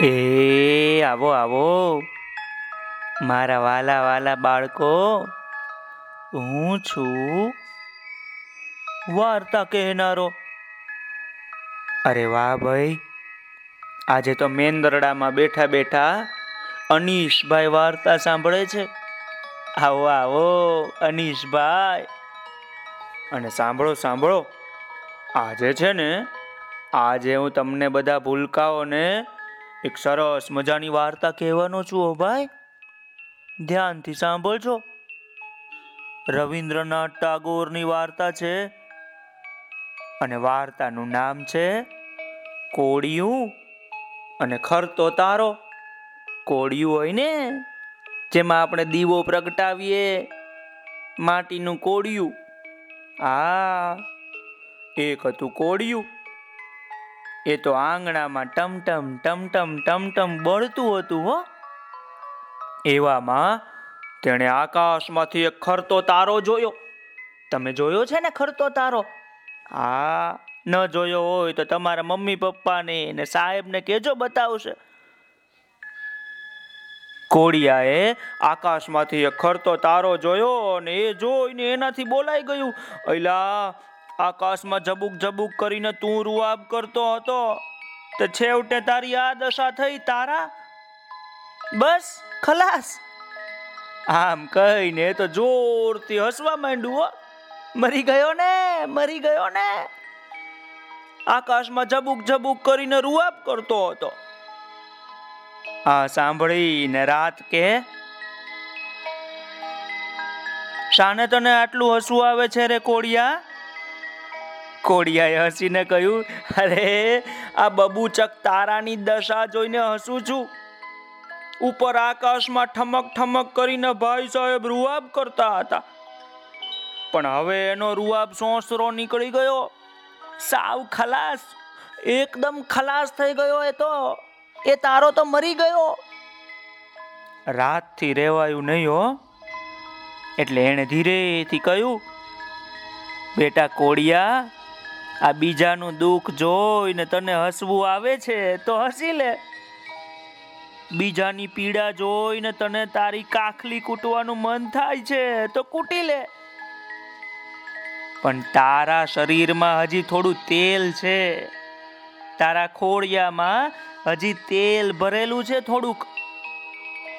એ, આવો આવો. મારા વાલા વાલા બાળકો, હું છું વાર્તા કહેનારો. અરે વાહ ભાઈ, આજે તો મેંદરડામાં બેઠા બેઠા અનીશભાઈ વાર્તા સાંભળે છે. આવો આવો, અનીશભાઈ. અને સાંભળો સાંભળો, આજે છે ને, આજે હું તમને બધા ભૂલકાઓને એક સરસ મજાની વાર્તા કહેવાનો છું હો ભાઈ. ધ્યાનથી સાંભળજો. રવિન્દ્રનાથ ટાગોરની વાર્તા છે. અને વાર્તાનું નામ છે કોડિયું અને ખરતો તારો. કોડિયું હોય ને, જેમાં આપણે દીવો પ્રગટાવીએ. માટીનું કોડિયું આ, એક હતું કોડિયું એ તો આંગણામાં ટમટમ ટમટમ ટમટમ બળતું હતું, હો. એવામાં તેણે આકાશમાંથી એક ખરતો તારો જોયો. તમે જોયો છે ને ખરતો તારો? આ ન જોયો હોય તો તમારા મમ્મી પપ્પાને ને સાહેબને કેજો બતાવશે. કોડિયાએ આકાશમાંથી એક ખરતો તારો જોયો અને એ જોઈને એનાથી બોલાઈ ગયું. અલા આકાશમાં જબુક જબુક કરીને તું રૂઆબ કરતો હતો. તો છેવટે તારી આ દશા થઈ, તારા? બસ, ખલાસ. આમ કહીને તો જોરથી હસવા માંડ્યું મરી ગયો ને, મરી ગયો ને. આકાશમાં જબુક ઝબુક કરીને રૂઆબ કરતો હતો. આ સાંભળીને રાત કે? શાને તને આટલું હસવું આવે છે રે કોડિયા કોડિયાએ હસીને કહ્યું, અરે, આ બબુચક તારાની દશા જોઈને હસું છું. ઉપર આકાશમાં ઠમક ઠમક કરીને ભાઈ સાહેબ રૂઆબ કરતા હતા. પણ હવે એનો રૂઆબ સોસરો નીકળી ગયો. સાવ ખલાસ, એકદમ ખલાસ થઈ ગયો એ તો. એ તારો તો મરી ગયો. રાતથી રેવાયું નહીં હો. એટલે એણે ધીરેથી કહ્યું, બેટા કોડિયા આ બીજાનું દુઃખ જોઈને તને હસવું આવે છે તો હસી લે. બીજાની પીડા જોઈને તને તારી કાખલી કૂટવાનું મન થાય છે તો કૂટી લે. પણ તારા શરીરમાં હજી થોડું તેલ છે. તારા ખોડિયામાં હજી તેલ ભરેલું છે થોડુંક.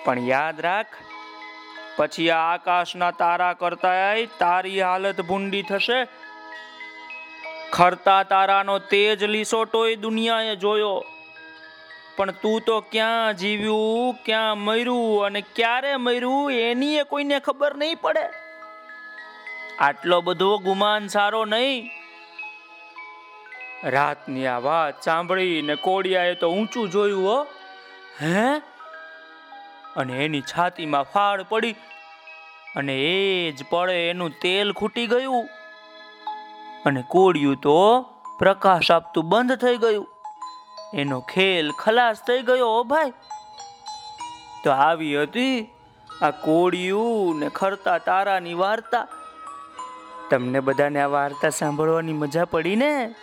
પણ યાદ રાખ, પછી આકાશના તારા કરતા તારી હાલત ભૂંડી થશે ખરતા તારાનો તેજ લીસોટોય દુનિયાએ જોયો. પણ તું તો ક્યાં જીવ્યું, ક્યાં મર્યું અને ક્યારે મર્યું એની કોઈને ખબર નહીં પડે. આટલો બધો ગુમાન સારો નહીં. રાતની આ વાત સાંભળીને કોડિયાએ તો ઊંચું જોયું હો. હે? અને એની છાતીમાં ફાળ પડી અને એ જ પડે એનું તેલ ખૂટી ગયું. અને કોડિયું તો પ્રકાશ આપતું બંધ થઈ ગયું. એનો ખેલ ખલાસ થઈ ગયો ભાઈ. તો આવી હતી આ કોડિયું ને ખરતા તારાની વાર્તા. તમને બધાને આ વાર્તા સાંભળવાની મજા પડી ને?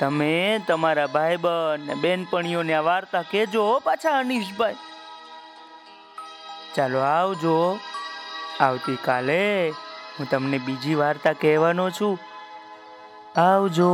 તમે તમારા ભાઈબંધ ને બેનપણીઓને આ વાર્તા કહેજો પાછા અનીશભાઈ ચાલો આવજો. આવતીકાલે હું તમને બીજી વાર્તા કહેવાનો છું. આવજો.